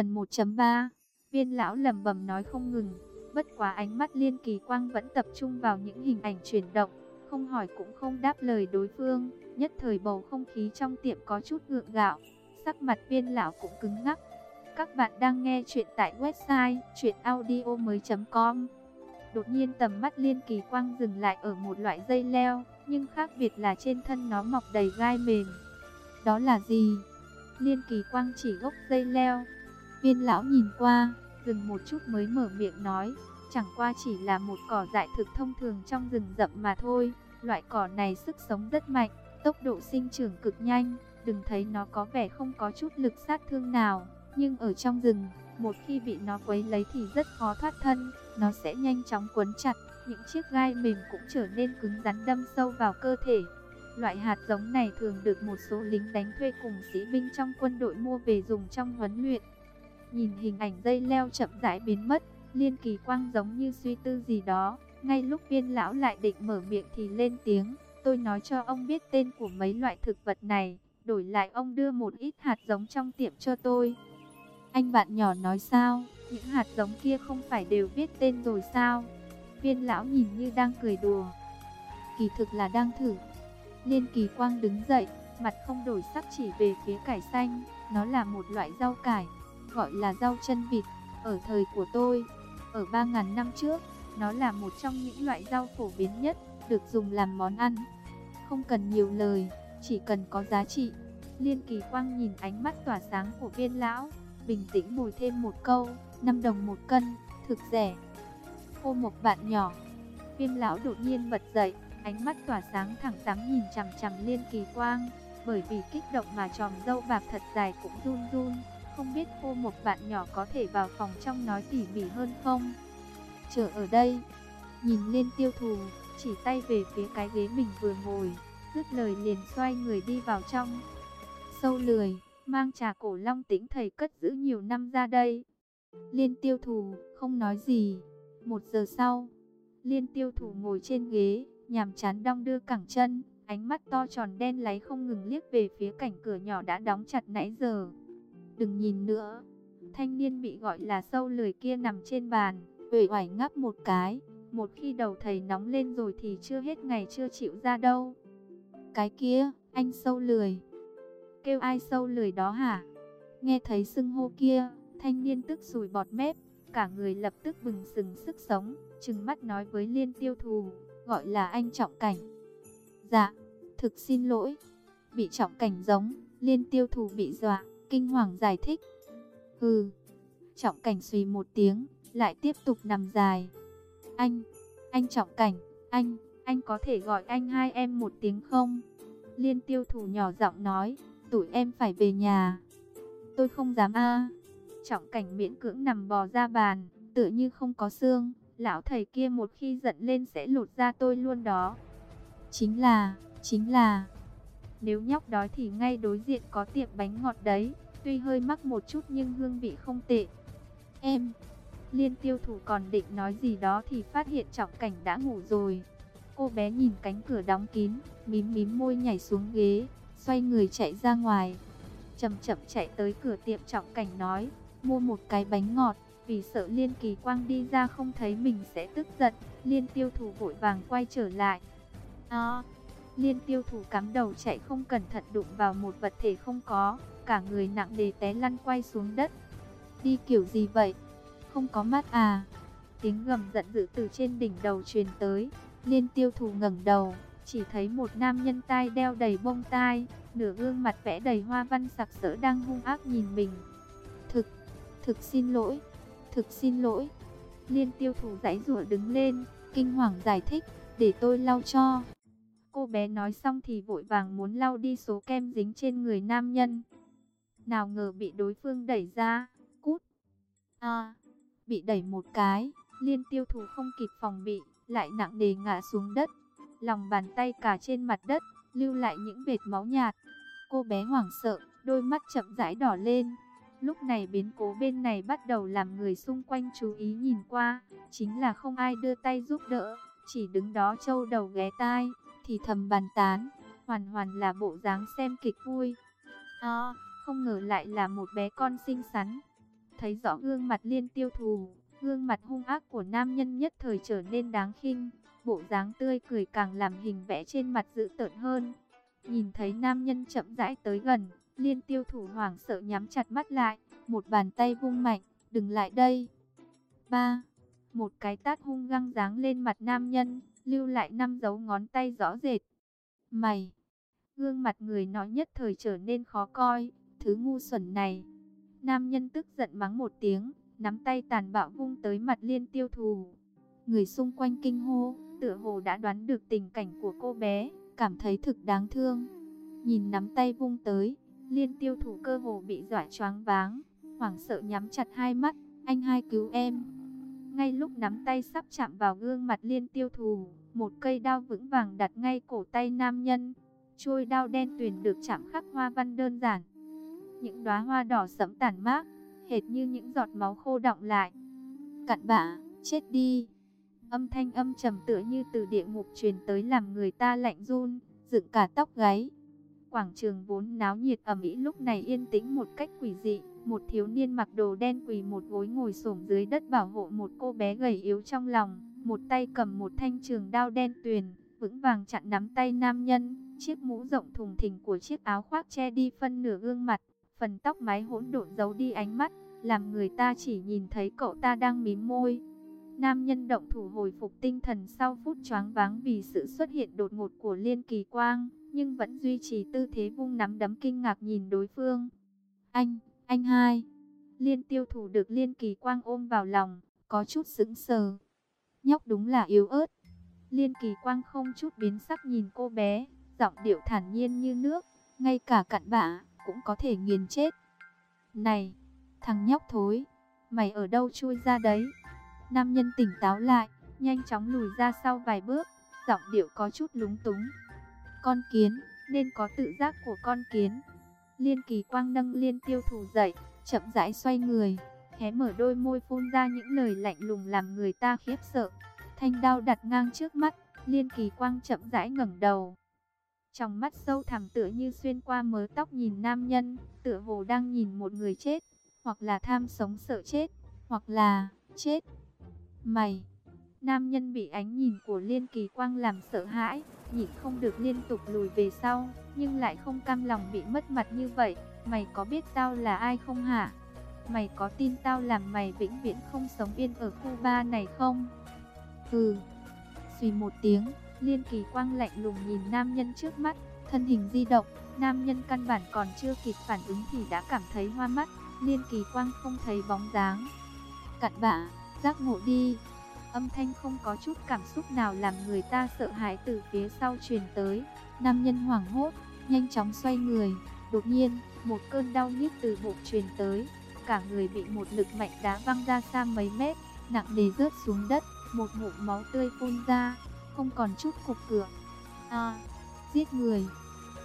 Phần 1.3 Viên lão lẩm bẩm nói không ngừng, bất quá ánh mắt Liên Kỳ Quang vẫn tập trung vào những hình ảnh chuyển động, không hỏi cũng không đáp lời đối phương, nhất thời bầu không khí trong tiệm có chút gượng gạo, sắc mặt viên lão cũng cứng ngắc. Các bạn đang nghe chuyện tại website chuyenaudio.com Đột nhiên tầm mắt Liên Kỳ Quang dừng lại ở một loại dây leo, nhưng khác biệt là trên thân nó mọc đầy gai mềm. Đó là gì? Liên Kỳ Quang chỉ gốc dây leo. Viên lão nhìn qua, dừng một chút mới mở miệng nói, chẳng qua chỉ là một cỏ dại thực thông thường trong rừng rậm mà thôi. Loại cỏ này sức sống rất mạnh, tốc độ sinh trưởng cực nhanh, đừng thấy nó có vẻ không có chút lực sát thương nào, nhưng ở trong rừng, một khi bị nó quấy lấy thì rất khó thoát thân, nó sẽ nhanh chóng quấn chặt, những chiếc gai mềm cũng trở nên cứng rắn đâm sâu vào cơ thể. Loại hạt giống này thường được một số lính đánh thuê cùng sĩ binh trong quân đội mua về dùng trong huấn luyện. Nhìn hình ảnh dây leo chậm rãi biến mất, Liên Kỳ Quang giống như suy tư gì đó, ngay lúc viên lão lại định mở miệng thì lên tiếng, tôi nói cho ông biết tên của mấy loại thực vật này, đổi lại ông đưa một ít hạt giống trong tiệm cho tôi. Anh bạn nhỏ nói sao, những hạt giống kia không phải đều biết tên rồi sao? Viên lão nhìn như đang cười đùa. Kỳ thực là đang thử. Liên kỳ quang đứng dậy, mặt không đổi sắc chỉ về phía cải xanh. Nó là một loại rau cải, gọi là rau chân vịt. Ở thời của tôi, ở 3.000 năm trước, nó là một trong những loại rau phổ biến nhất, được dùng làm món ăn. Không cần nhiều lời, chỉ cần có giá trị. Liên kỳ quang nhìn ánh mắt tỏa sáng của viên lão, bình tĩnh bồi thêm một câu, 5 đồng một cân, thực rẻ. Cô một bạn nhỏ, viên lão đột nhiên bật dậy, ánh mắt tỏa sáng thẳng tắm nhìn chằm chằm liên kỳ quang, bởi vì kích động mà tròm dâu bạc thật dài cũng run run, không biết cô một bạn nhỏ có thể vào phòng trong nói tỉ mỉ hơn không? Chờ ở đây, nhìn lên tiêu thù, chỉ tay về phía cái ghế mình vừa ngồi, dứt lời liền xoay người đi vào trong. Sâu lười, mang trà cổ long tĩnh thầy cất giữ nhiều năm ra đây. Liên tiêu thù, không nói gì. Một giờ sau, liên tiêu thù ngồi trên ghế, nhàm chán đong đưa cẳng chân, ánh mắt to tròn đen láy không ngừng liếc về phía cảnh cửa nhỏ đã đóng chặt nãy giờ. Đừng nhìn nữa. Thanh niên bị gọi là sâu lười kia nằm trên bàn, uể oải ngáp một cái. Một khi đầu thầy nóng lên rồi thì chưa hết ngày chưa chịu ra đâu. Cái kia, anh sâu lười. Kêu ai sâu lười đó hả? Nghe thấy sưng hô kia, thanh niên tức sùi bọt mép, cả người lập tức bừng sừng sức sống, trừng mắt nói với liên tiêu thù, gọi là anh trọng cảnh. Dạ, thực xin lỗi, bị trọng cảnh giống, liên tiêu thù bị dọa, kinh hoàng giải thích. Hừ, trọng cảnh suy một tiếng, lại tiếp tục nằm dài. Anh, anh trọng cảnh, anh, anh có thể gọi anh hai em một tiếng không? Liên tiêu thủ nhỏ giọng nói, tụi em phải về nhà. Tôi không dám a. Trọng cảnh miễn cưỡng nằm bò ra bàn, tựa như không có xương. Lão thầy kia một khi giận lên sẽ lột ra tôi luôn đó. Chính là, chính là... Nếu nhóc đói thì ngay đối diện có tiệm bánh ngọt đấy. Tuy hơi mắc một chút nhưng hương vị không tệ. Em, liên tiêu thủ còn định nói gì đó thì phát hiện trọng cảnh đã ngủ rồi. Cô bé nhìn cánh cửa đóng kín, mím mím môi nhảy xuống ghế, xoay người chạy ra ngoài. Chậm chậm chạy tới cửa tiệm trọng cảnh nói, mua một cái bánh ngọt, vì sợ Liên Kỳ Quang đi ra không thấy mình sẽ tức giận, Liên tiêu thủ vội vàng quay trở lại. À, Liên tiêu thủ cắm đầu chạy không cẩn thận đụng vào một vật thể không có, cả người nặng đề té lăn quay xuống đất. Đi kiểu gì vậy? Không có mắt à? Tiếng gầm giận dữ từ trên đỉnh đầu truyền tới, Liên tiêu thủ ngẩng đầu, chỉ thấy một nam nhân tai đeo đầy bông tai, nửa gương mặt vẽ đầy hoa văn sặc sỡ đang hung ác nhìn mình. Thực, thực xin lỗi, thực xin lỗi. Liên tiêu thủ giãy rủa đứng lên, kinh hoàng giải thích, để tôi lau cho. Cô bé nói xong thì vội vàng muốn lau đi số kem dính trên người nam nhân. Nào ngờ bị đối phương đẩy ra, cút. À, bị đẩy một cái, liên tiêu thủ không kịp phòng bị, lại nặng nề ngã xuống đất lòng bàn tay cả trên mặt đất, lưu lại những vệt máu nhạt. Cô bé hoảng sợ, đôi mắt chậm rãi đỏ lên. Lúc này biến cố bên này bắt đầu làm người xung quanh chú ý nhìn qua, chính là không ai đưa tay giúp đỡ, chỉ đứng đó trâu đầu ghé tai, thì thầm bàn tán, hoàn hoàn là bộ dáng xem kịch vui. À, không ngờ lại là một bé con xinh xắn. thấy rõ gương mặt liên tiêu thù, gương mặt hung ác của nam nhân nhất thời trở nên đáng khinh, bộ dáng tươi cười càng làm hình vẽ trên mặt dữ tợn hơn. Nhìn thấy nam nhân chậm rãi tới gần, liên tiêu thủ hoảng sợ nhắm chặt mắt lại, một bàn tay vung mạnh, đừng lại đây. Ba, một cái tát hung găng giáng lên mặt nam nhân, lưu lại năm dấu ngón tay rõ rệt. Mày, gương mặt người nói nhất thời trở nên khó coi, thứ ngu xuẩn này. Nam nhân tức giận mắng một tiếng, nắm tay tàn bạo vung tới mặt liên tiêu thù. Người xung quanh kinh hô, tựa hồ đã đoán được tình cảnh của cô bé, cảm thấy thực đáng thương. Nhìn nắm tay vung tới, liên tiêu thủ cơ hồ bị dọa choáng váng, hoảng sợ nhắm chặt hai mắt, anh hai cứu em. Ngay lúc nắm tay sắp chạm vào gương mặt liên tiêu thù, một cây đao vững vàng đặt ngay cổ tay nam nhân. Trôi đao đen tuyền được chạm khắc hoa văn đơn giản. Những đóa hoa đỏ sẫm tản mát, hệt như những giọt máu khô đọng lại. Cặn bã, chết đi. Âm thanh âm trầm tựa như từ địa ngục truyền tới làm người ta lạnh run, dựng cả tóc gáy. Quảng trường vốn náo nhiệt ẩm ĩ lúc này yên tĩnh một cách quỷ dị. Một thiếu niên mặc đồ đen quỳ một gối ngồi xổm dưới đất bảo hộ một cô bé gầy yếu trong lòng. Một tay cầm một thanh trường đao đen tuyền, vững vàng chặn nắm tay nam nhân. Chiếc mũ rộng thùng thình của chiếc áo khoác che đi phân nửa gương mặt. Phần tóc mái hỗn độn giấu đi ánh mắt, làm người ta chỉ nhìn thấy cậu ta đang mím môi. Nam nhân động thủ hồi phục tinh thần sau phút choáng váng vì sự xuất hiện đột ngột của Liên Kỳ Quang, nhưng vẫn duy trì tư thế vung nắm đấm kinh ngạc nhìn đối phương. Anh, anh hai. Liên tiêu thủ được Liên Kỳ Quang ôm vào lòng, có chút sững sờ. Nhóc đúng là yếu ớt. Liên Kỳ Quang không chút biến sắc nhìn cô bé, giọng điệu thản nhiên như nước, ngay cả cặn bã cũng có thể nghiền chết. Này, thằng nhóc thối, mày ở đâu chui ra đấy? Nam nhân tỉnh táo lại, nhanh chóng lùi ra sau vài bước, giọng điệu có chút lúng túng. Con kiến, nên có tự giác của con kiến. Liên kỳ quang nâng liên tiêu thủ dậy, chậm rãi xoay người, hé mở đôi môi phun ra những lời lạnh lùng làm người ta khiếp sợ. Thanh đao đặt ngang trước mắt, liên kỳ quang chậm rãi ngẩng đầu. Trong mắt sâu thẳm tựa như xuyên qua mớ tóc nhìn nam nhân, tựa hồ đang nhìn một người chết, hoặc là tham sống sợ chết, hoặc là chết. Mày! Nam nhân bị ánh nhìn của Liên Kỳ Quang làm sợ hãi, nhịn không được liên tục lùi về sau, nhưng lại không cam lòng bị mất mặt như vậy. Mày có biết tao là ai không hả? Mày có tin tao làm mày vĩnh viễn không sống yên ở khu ba này không? Ừ. Xùy một tiếng, Liên Kỳ Quang lạnh lùng nhìn nam nhân trước mắt, thân hình di động, nam nhân căn bản còn chưa kịp phản ứng thì đã cảm thấy hoa mắt, Liên Kỳ Quang không thấy bóng dáng. Cặn bã, giác ngộ đi. Âm thanh không có chút cảm xúc nào làm người ta sợ hãi từ phía sau truyền tới. Nam nhân hoảng hốt, nhanh chóng xoay người. Đột nhiên, một cơn đau nhức từ bụng truyền tới. Cả người bị một lực mạnh đá văng ra xa mấy mét, nặng nề rớt xuống đất. Một ngụm máu tươi phun ra, không còn chút cục cửa. À, giết người.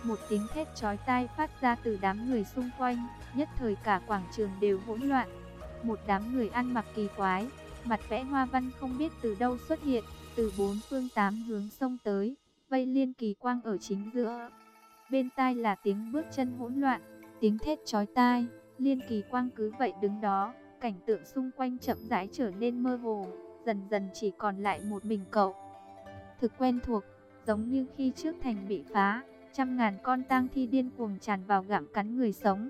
Một tiếng thét chói tai phát ra từ đám người xung quanh, nhất thời cả quảng trường đều hỗn loạn. Một đám người ăn mặc kỳ quái, mặt vẽ hoa văn không biết từ đâu xuất hiện, từ bốn phương tám hướng xông tới, vây liên kỳ quang ở chính giữa. Bên tai là tiếng bước chân hỗn loạn, tiếng thét chói tai, liên kỳ quang cứ vậy đứng đó, cảnh tượng xung quanh chậm rãi trở nên mơ hồ, dần dần chỉ còn lại một mình cậu. Thực quen thuộc, giống như khi trước thành bị phá, trăm ngàn con tang thi điên cuồng tràn vào gặm cắn người sống.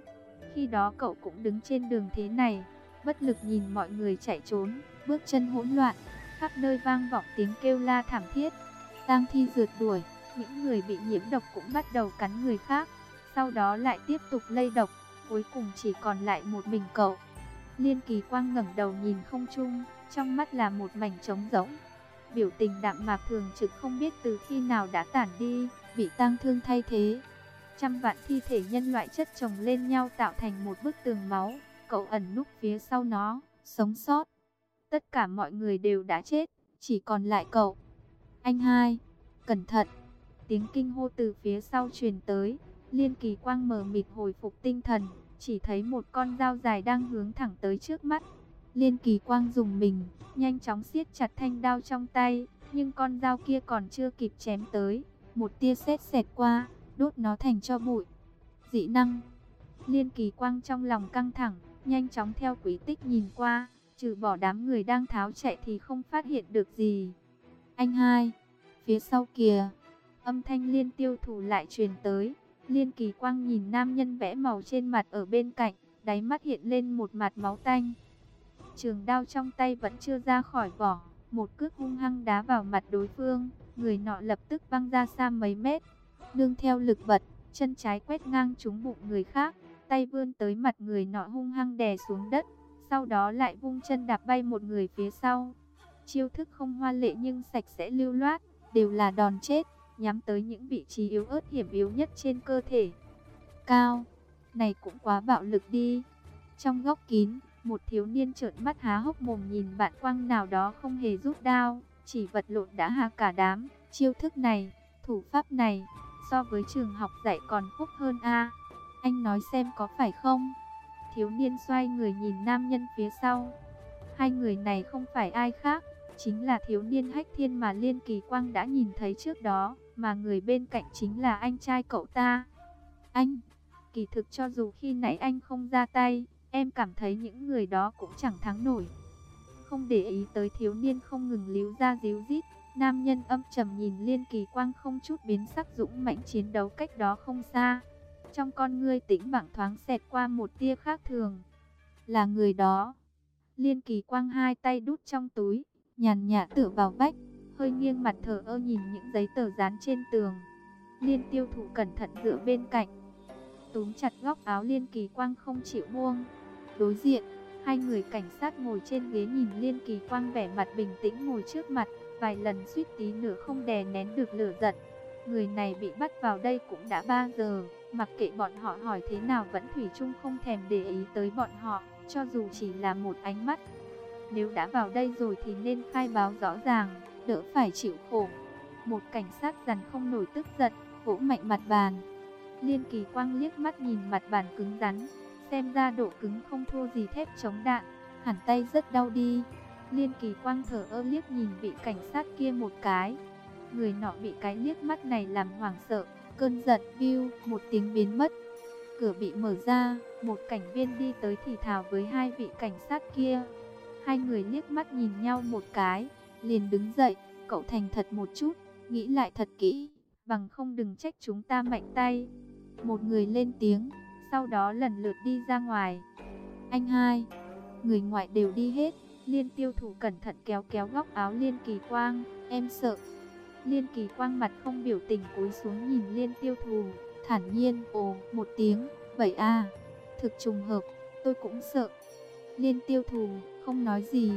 Khi đó cậu cũng đứng trên đường thế này, bất lực nhìn mọi người chạy trốn, bước chân hỗn loạn, khắp nơi vang vọng tiếng kêu la thảm thiết. Tang thi rượt đuổi, những người bị nhiễm độc cũng bắt đầu cắn người khác, sau đó lại tiếp tục lây độc, cuối cùng chỉ còn lại một mình cậu. Liên Kỳ Quang ngẩng đầu nhìn không trung, trong mắt là một mảnh trống rỗng. Biểu tình đạm mạc thường trực không biết từ khi nào đã tản đi, bị tang thương thay thế. Trăm vạn thi thể nhân loại chất chồng lên nhau tạo thành một bức tường máu, cậu ẩn núp phía sau nó, sống sót. Tất cả mọi người đều đã chết, chỉ còn lại cậu. Anh hai, cẩn thận. Tiếng kinh hô từ phía sau truyền tới, liên kỳ quang mờ mịt hồi phục tinh thần, chỉ thấy một con dao dài đang hướng thẳng tới trước mắt. Liên kỳ quang dùng mình, nhanh chóng siết chặt thanh đao trong tay, nhưng con dao kia còn chưa kịp chém tới. Một tia sét xẹt qua, đốt nó thành cho bụi. Dị năng. Liên kỳ quang trong lòng căng thẳng, nhanh chóng theo quý tích nhìn qua, trừ bỏ đám người đang tháo chạy thì không phát hiện được gì. Anh hai, phía sau kìa, âm thanh liên tiêu thủ lại truyền tới, liên kỳ quang nhìn nam nhân vẽ màu trên mặt ở bên cạnh, đáy mắt hiện lên một mặt máu tanh. Trường đao trong tay vẫn chưa ra khỏi vỏ, một cước hung hăng đá vào mặt đối phương, người nọ lập tức văng ra xa mấy mét. Nương theo lực vật, chân trái quét ngang trúng bụng người khác, tay vươn tới mặt người nọ hung hăng đè xuống đất, sau đó lại vung chân đạp bay một người phía sau. Chiêu thức không hoa lệ nhưng sạch sẽ lưu loát, đều là đòn chết, nhắm tới những vị trí yếu ớt hiểm yếu nhất trên cơ thể. Cao, này cũng quá bạo lực đi. Trong góc kín, một thiếu niên trợn mắt há hốc mồm nhìn bạn quang nào đó không hề rút đao, chỉ vật lộn đã hạ cả đám. Chiêu thức này, thủ pháp này, so với trường học dạy còn khúc hơn a. Anh nói xem có phải không? Thiếu niên xoay người nhìn nam nhân phía sau. Hai người này không phải ai khác, chính là thiếu niên hách thiên mà Liên Kỳ Quang đã nhìn thấy trước đó, mà người bên cạnh chính là anh trai cậu ta. Anh, kỳ thực cho dù khi nãy anh không ra tay, em cảm thấy những người đó cũng chẳng thắng nổi. Không để ý tới thiếu niên không ngừng líu ra díu dít, nam nhân âm trầm nhìn Liên Kỳ Quang không chút biến sắc dũng mãnh chiến đấu cách đó không xa. Trong con ngươi tĩnh bảng thoáng xẹt qua một tia khác thường. Là người đó. Liên Kỳ Quang hai tay đút trong túi, nhàn nhã tựa vào vách, hơi nghiêng mặt thở ơ nhìn những giấy tờ dán trên tường. Liên tiêu thụ cẩn thận dựa bên cạnh, túm chặt góc áo Liên Kỳ Quang không chịu buông. Đối diện, hai người cảnh sát ngồi trên ghế nhìn Liên Kỳ Quang vẻ mặt bình tĩnh ngồi trước mặt, vài lần suýt tí nữa không đè nén được lửa giận. Người này bị bắt vào đây cũng đã 3 giờ, mặc kệ bọn họ hỏi thế nào vẫn thủy chung không thèm để ý tới bọn họ, cho dù chỉ là một ánh mắt. Nếu đã vào đây rồi thì nên khai báo rõ ràng, đỡ phải chịu khổ. Một cảnh sát dằn không nổi tức giận, vỗ mạnh mặt bàn. Liên kỳ quang liếc mắt nhìn mặt bàn cứng rắn, xem ra độ cứng không thua gì thép chống đạn, hẳn tay rất đau đi. Liên kỳ quang thở ơ liếc nhìn vị cảnh sát kia một cái. Người nọ bị cái liếc mắt này làm hoảng sợ, cơn giận view một tiếng biến mất. Cửa bị mở ra, một cảnh viên đi tới thì thào với hai vị cảnh sát kia. Hai người liếc mắt nhìn nhau một cái, liền đứng dậy, cậu thành thật một chút, nghĩ lại thật kỹ, bằng không đừng trách chúng ta mạnh tay. Một người lên tiếng, sau đó lần lượt đi ra ngoài. Anh hai, người ngoại đều đi hết, liên tiêu thủ cẩn thận kéo kéo góc áo liên kỳ quang, em sợ. Liên kỳ quang mặt không biểu tình cúi xuống nhìn liên tiêu thù, thản nhiên ồ một tiếng, vậy à, thực trùng hợp, tôi cũng sợ. Liên tiêu thù, không nói gì.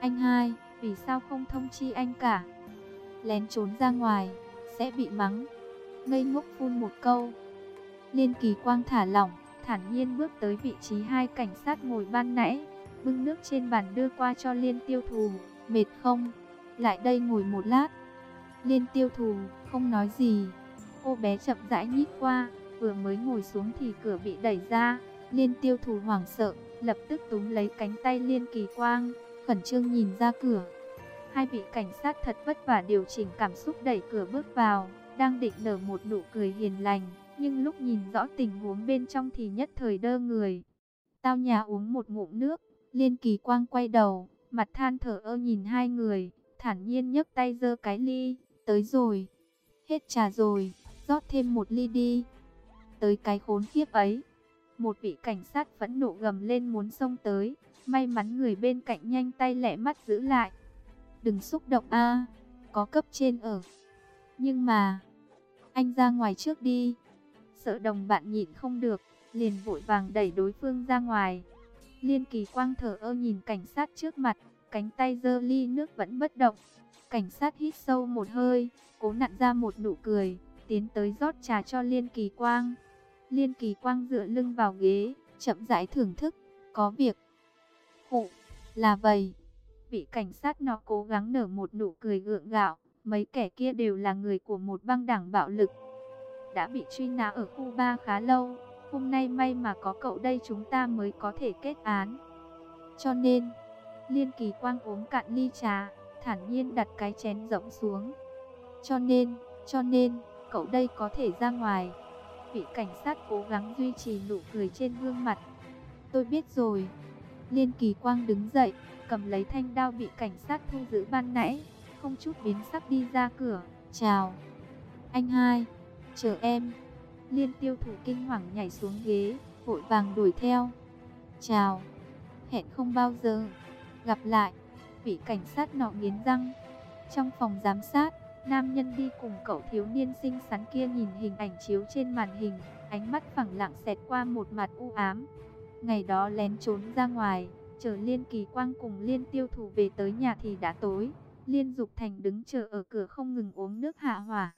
Anh hai, vì sao không thông chi anh cả? Lén trốn ra ngoài, sẽ bị mắng. Ngây ngốc phun một câu. Liên kỳ quang thả lỏng, thản nhiên bước tới vị trí hai cảnh sát ngồi ban nãy. Bưng nước trên bàn đưa qua cho liên tiêu thù. Mệt không? Lại đây ngồi một lát. Liên tiêu thù, không nói gì. Cô bé chậm rãi nhích qua, vừa mới ngồi xuống thì cửa bị đẩy ra. Liên tiêu thù hoảng sợ, lập tức túm lấy cánh tay Liên Kỳ Quang, khẩn trương nhìn ra cửa. Hai vị cảnh sát thật vất vả điều chỉnh cảm xúc đẩy cửa bước vào, đang định nở một nụ cười hiền lành, nhưng lúc nhìn rõ tình huống bên trong thì nhất thời đơ người. Tao nhà uống một ngụm nước, Liên Kỳ Quang quay đầu, mặt than thở ơ nhìn hai người, thản nhiên nhấc tay giơ cái ly, tới rồi. Hết trà rồi, rót thêm một ly đi. Tới cái khốn khiếp ấy. Một vị cảnh sát phẫn nộ gầm lên muốn xông tới, may mắn người bên cạnh nhanh tay lẹ mắt giữ lại. Đừng xúc động a, có cấp trên ở. Nhưng mà, anh ra ngoài trước đi. Sợ đồng bạn nhịn không được, liền vội vàng đẩy đối phương ra ngoài. Liên kỳ quang thở ơ nhìn cảnh sát trước mặt, cánh tay dơ ly nước vẫn bất động. Cảnh sát hít sâu một hơi, cố nặn ra một nụ cười, tiến tới rót trà cho Liên kỳ quang. Liên kỳ quang dựa lưng vào ghế, chậm rãi thưởng thức, có việc. Hụ, là vậy. Vị cảnh sát nó cố gắng nở một nụ cười gượng gạo, mấy kẻ kia đều là người của một băng đảng bạo lực. Đã bị truy nã ở khu 3 khá lâu, hôm nay may mà có cậu đây chúng ta mới có thể kết án. Cho nên, Liên kỳ quang uống cạn ly trà, thản nhiên đặt cái chén rỗng xuống. Cho nên, cho nên, cậu đây có thể ra ngoài vị cảnh sát cố gắng duy trì nụ cười trên gương mặt. Tôi biết rồi. Liên Kỳ Quang đứng dậy, cầm lấy thanh đao bị cảnh sát thu giữ ban nãy, không chút biến sắc đi ra cửa. Chào. Anh hai, chờ em. Liên tiêu thủ kinh hoàng nhảy xuống ghế, vội vàng đuổi theo. Chào. Hẹn không bao giờ. Gặp lại. Vị cảnh sát nọ nghiến răng. Trong phòng giám sát, nam nhân đi cùng cậu thiếu niên xinh xắn kia nhìn hình ảnh chiếu trên màn hình, ánh mắt phẳng lặng xẹt qua một mặt u ám. Ngày đó lén trốn ra ngoài, chờ Liên Kỳ Quang cùng Liên Tiêu Thủ về tới nhà thì đã tối. Liên Dục Thành đứng chờ ở cửa không ngừng uống nước hạ hỏa.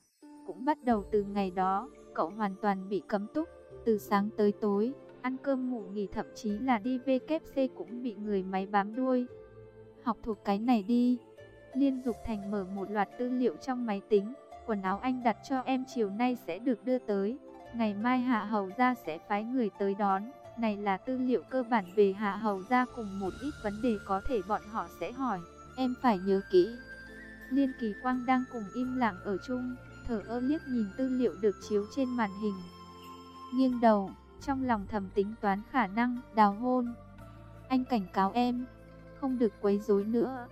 Cũng bắt đầu từ ngày đó, cậu hoàn toàn bị cấm túc, từ sáng tới tối, ăn cơm ngủ nghỉ thậm chí là đi VKC cũng bị người máy bám đuôi. Học thuộc cái này đi. Liên Dục Thành mở một loạt tư liệu trong máy tính, quần áo anh đặt cho em chiều nay sẽ được đưa tới. Ngày mai Hạ Hầu Gia sẽ phái người tới đón. Này là tư liệu cơ bản về Hạ Hầu Gia cùng một ít vấn đề có thể bọn họ sẽ hỏi. Em phải nhớ kỹ. Liên Kỳ Quang đang cùng im lặng ở chung, thở ơ liếc nhìn tư liệu được chiếu trên màn hình. Nghiêng đầu, trong lòng thầm tính toán khả năng đào hôn. Anh cảnh cáo em, không được quấy rối nữa.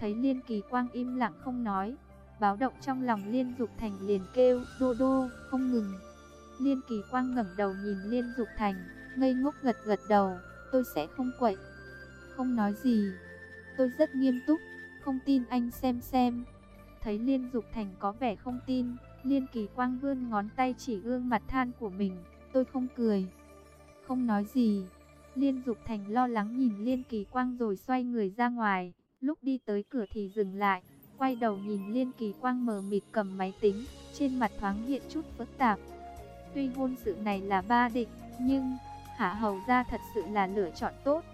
Thấy Liên Kỳ Quang im lặng không nói, báo động trong lòng Liên Dục Thành liền kêu, đô đô, không ngừng. Liên Kỳ Quang ngẩng đầu nhìn Liên Dục Thành, ngây ngốc gật gật đầu, tôi sẽ không quậy. Không nói gì, tôi rất nghiêm túc, không tin anh xem xem. Thấy Liên Dục Thành có vẻ không tin, Liên Kỳ Quang vươn ngón tay chỉ gương mặt than của mình, tôi không cười. Không nói gì. Liên Dục Thành lo lắng nhìn Liên Kỳ Quang rồi xoay người ra ngoài, lúc đi tới cửa thì dừng lại, quay đầu nhìn Liên Kỳ Quang mờ mịt cầm máy tính, trên mặt thoáng hiện chút phức tạp. Tuy hôn sự này là ba định, nhưng Hạ Hầu gia thật sự là lựa chọn tốt.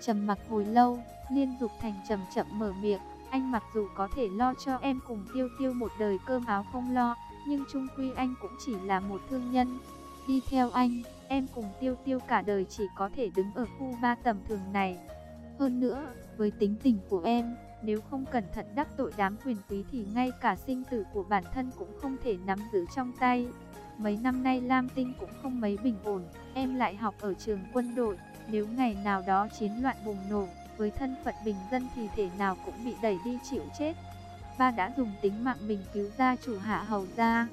Trầm mặc hồi lâu, Liên Dục Thành chậm chậm mở miệng, anh mặc dù có thể lo cho em cùng tiêu tiêu một đời cơm áo không lo, nhưng chung quy anh cũng chỉ là một thương nhân. Đi theo anh, em cùng tiêu tiêu cả đời chỉ có thể đứng ở khu ba tầm thường này. Hơn nữa, với tính tình của em, nếu không cẩn thận đắc tội đám quyền quý thì ngay cả sinh tử của bản thân cũng không thể nắm giữ trong tay. Mấy năm nay Lam Tinh cũng không mấy bình ổn, em lại học ở trường quân đội, nếu ngày nào đó chiến loạn bùng nổ, với thân phận bình dân thì thể nào cũng bị đẩy đi chịu chết. Ba đã dùng tính mạng mình cứu gia chủ hạ hầu gia.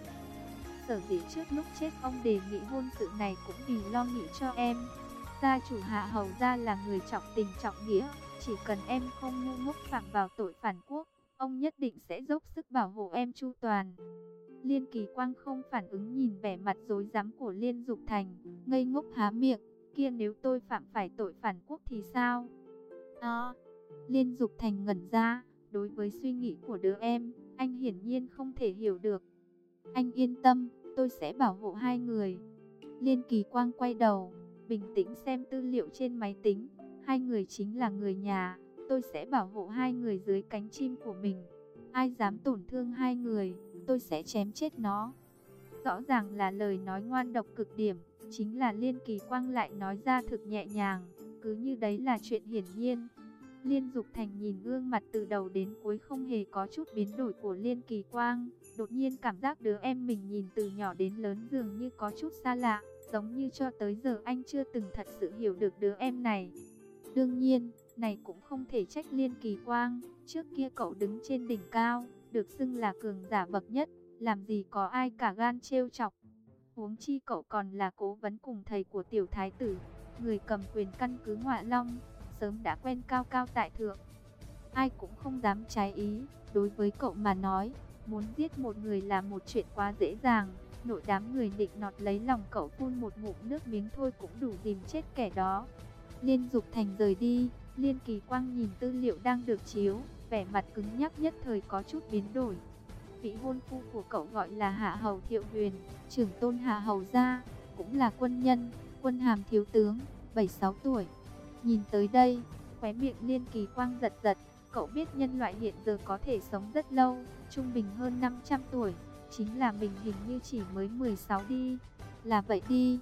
Sở dĩ trước lúc chết ông đề nghị hôn sự này cũng vì lo nghĩ cho em. Gia chủ hạ hầu gia là người trọng tình trọng nghĩa, chỉ cần em không ngu ngốc phạm vào tội phản quốc, ông nhất định sẽ dốc sức bảo hộ em chu toàn. Liên Kỳ Quang không phản ứng nhìn vẻ mặt dối rắm của Liên Dục Thành, ngây ngốc há miệng, kia nếu tôi phạm phải tội phản quốc thì sao? À, Liên Dục Thành ngẩn ra, đối với suy nghĩ của đứa em, anh hiển nhiên không thể hiểu được. Anh yên tâm, tôi sẽ bảo hộ hai người. Liên Kỳ Quang quay đầu, bình tĩnh xem tư liệu trên máy tính, hai người chính là người nhà, tôi sẽ bảo hộ hai người dưới cánh chim của mình. Ai dám tổn thương hai người, tôi sẽ chém chết nó. Rõ ràng là lời nói ngoan độc cực điểm, chính là Liên Kỳ Quang lại nói ra thực nhẹ nhàng, cứ như đấy là chuyện hiển nhiên. Liên Dục Thành nhìn gương mặt từ đầu đến cuối không hề có chút biến đổi của Liên Kỳ Quang, đột nhiên cảm giác đứa em mình nhìn từ nhỏ đến lớn dường như có chút xa lạ, giống như cho tới giờ anh chưa từng thật sự hiểu được đứa em này. Đương nhiên, này cũng không thể trách Liên Kỳ Quang, trước kia cậu đứng trên đỉnh cao, được xưng là cường giả bậc nhất, làm gì có ai cả gan trêu chọc. Huống chi cậu còn là cố vấn cùng thầy của tiểu thái tử, người cầm quyền căn cứ Ngọa Long, sớm đã quen cao cao tại thượng. Ai cũng không dám trái ý, đối với cậu mà nói, muốn giết một người là một chuyện quá dễ dàng. Nội đám người định nọt lấy lòng cậu phun một ngụm nước miếng thôi cũng đủ dìm chết kẻ đó. Liên Dục Thành rời đi, Liên Kỳ Quang nhìn tư liệu đang được chiếu, vẻ mặt cứng nhắc nhất thời có chút biến đổi. Vị hôn phu của cậu gọi là Hạ Hầu Thiệu Huyền, trưởng tôn Hạ Hầu Gia, cũng là quân nhân, quân hàm thiếu tướng, 76 tuổi. Nhìn tới đây, khóe miệng Liên Kỳ Quang giật giật, cậu biết nhân loại hiện giờ có thể sống rất lâu, trung bình hơn 500 tuổi, chính là mình hình như chỉ mới 16 đi, là vậy đi.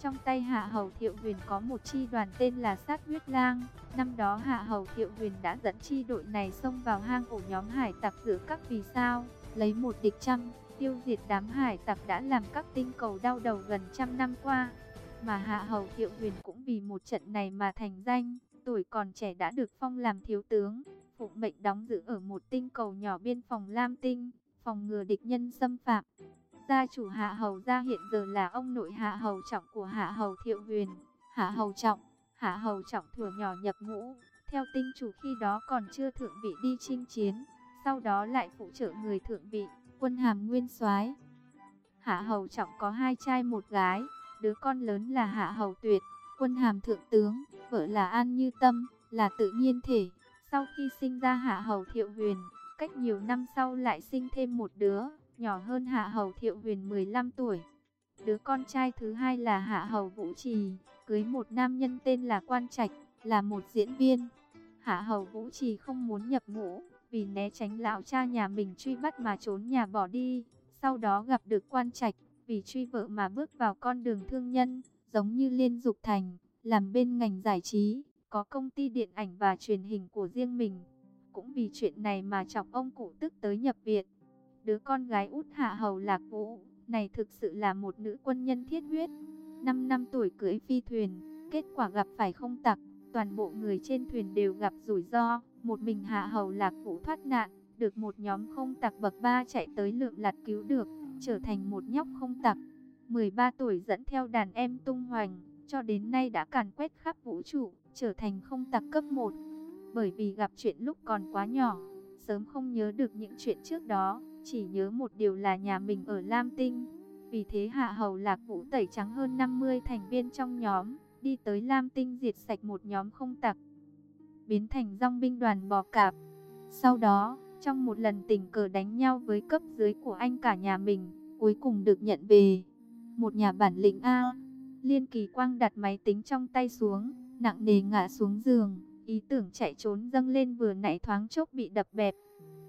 Trong tay Hạ Hầu Thiệu Huyền có một chi đoàn tên là Sát Huyết Lang. Năm đó Hạ Hầu Thiệu Huyền đã dẫn chi đội này xông vào hang ổ nhóm hải tặc giữa các vì sao, lấy một địch trăm, tiêu diệt đám hải tặc đã làm các tinh cầu đau đầu gần trăm năm qua. Mà Hạ Hầu Thiệu Huyền cũng vì một trận này mà thành danh, tuổi còn trẻ đã được phong làm thiếu tướng, phụ mệnh đóng giữ ở một tinh cầu nhỏ biên phòng Lam Tinh, phòng ngừa địch nhân xâm phạm. Gia chủ Hạ Hầu gia hiện giờ là ông nội Hạ Hầu Trọng của Hạ Hầu Thiệu Huyền. Hạ Hầu Trọng, Hạ Hầu Trọng thuở nhỏ nhập ngũ, theo tinh chủ khi đó còn chưa thượng vị đi chinh chiến, sau đó lại phụ trợ người thượng vị, quân hàm nguyên soái. Hạ Hầu Trọng có hai trai một gái, đứa con lớn là Hạ Hầu Tuyệt, quân hàm thượng tướng, vợ là An Như Tâm, là tự nhiên thể. Sau khi sinh ra Hạ Hầu Thiệu Huyền, cách nhiều năm sau lại sinh thêm một đứa, nhỏ hơn Hạ Hầu Thiệu Huyền 15 tuổi. Đứa con trai thứ hai là Hạ Hầu Vũ Trì, cưới một nam nhân tên là Quan Trạch, là một diễn viên. Hạ Hầu Vũ Trì không muốn nhập ngũ, vì né tránh lão cha nhà mình truy bắt mà trốn nhà bỏ đi. Sau đó gặp được Quan Trạch, vì truy vợ mà bước vào con đường thương nhân, giống như Liên Dục Thành, làm bên ngành giải trí, có công ty điện ảnh và truyền hình của riêng mình. Cũng vì chuyện này mà chọc ông cụ tức tới nhập viện. Đứa con gái út Hạ Hầu Lạc Vũ, này thực sự là một nữ quân nhân thiết huyết. 5 năm tuổi cưỡi phi thuyền, kết quả gặp phải không tặc, toàn bộ người trên thuyền đều gặp rủi ro, một mình Hạ Hầu Lạc Vũ thoát nạn, được một nhóm không tặc bậc 3 chạy tới lượm lặt cứu được, trở thành một nhóc không tặc. 13 tuổi dẫn theo đàn em tung hoành, cho đến nay đã càn quét khắp vũ trụ, trở thành không tặc cấp 1. Bởi vì gặp chuyện lúc còn quá nhỏ, sớm không nhớ được những chuyện trước đó, chỉ nhớ một điều là nhà mình ở Lam Tinh. Vì thế Hạ Hầu Lạc Vũ tẩy trắng hơn 50 thành viên trong nhóm, đi tới Lam Tinh diệt sạch một nhóm không tặc, biến thành dòng binh đoàn bò cạp. Sau đó, trong một lần tình cờ đánh nhau với cấp dưới của anh cả nhà mình, cuối cùng được nhận về. Một nhà bản lĩnh A. Liên Kỳ Quang đặt máy tính trong tay xuống, nặng nề ngã xuống giường, ý tưởng chạy trốn dâng lên vừa nãy thoáng chốc bị đập bẹp.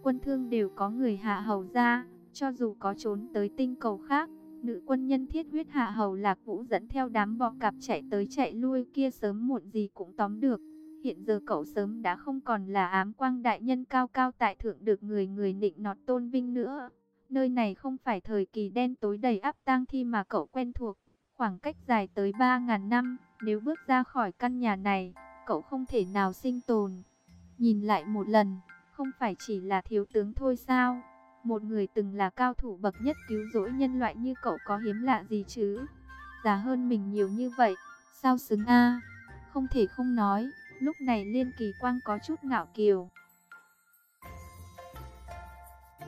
Quân thương đều có người hạ hầu ra, cho dù có trốn tới tinh cầu khác, nữ quân nhân thiết huyết hạ hầu lạc vũ dẫn theo đám bọ cạp chạy tới chạy lui kia sớm muộn gì cũng tóm được. Hiện giờ cậu sớm đã không còn là ám quang đại nhân cao cao tại thượng được người người nịnh nọt tôn vinh nữa. Nơi này không phải thời kỳ đen tối đầy áp tang thi mà cậu quen thuộc. Khoảng cách dài tới 3.000 năm, nếu bước ra khỏi căn nhà này, cậu không thể nào sinh tồn. Nhìn lại một lần, không phải chỉ là thiếu tướng thôi sao? Một người từng là cao thủ bậc nhất cứu rỗi nhân loại như cậu có hiếm lạ gì chứ? Già hơn mình nhiều như vậy, sao xứng a? Không thể không nói, lúc này Liên Kỳ Quang có chút ngạo kiều.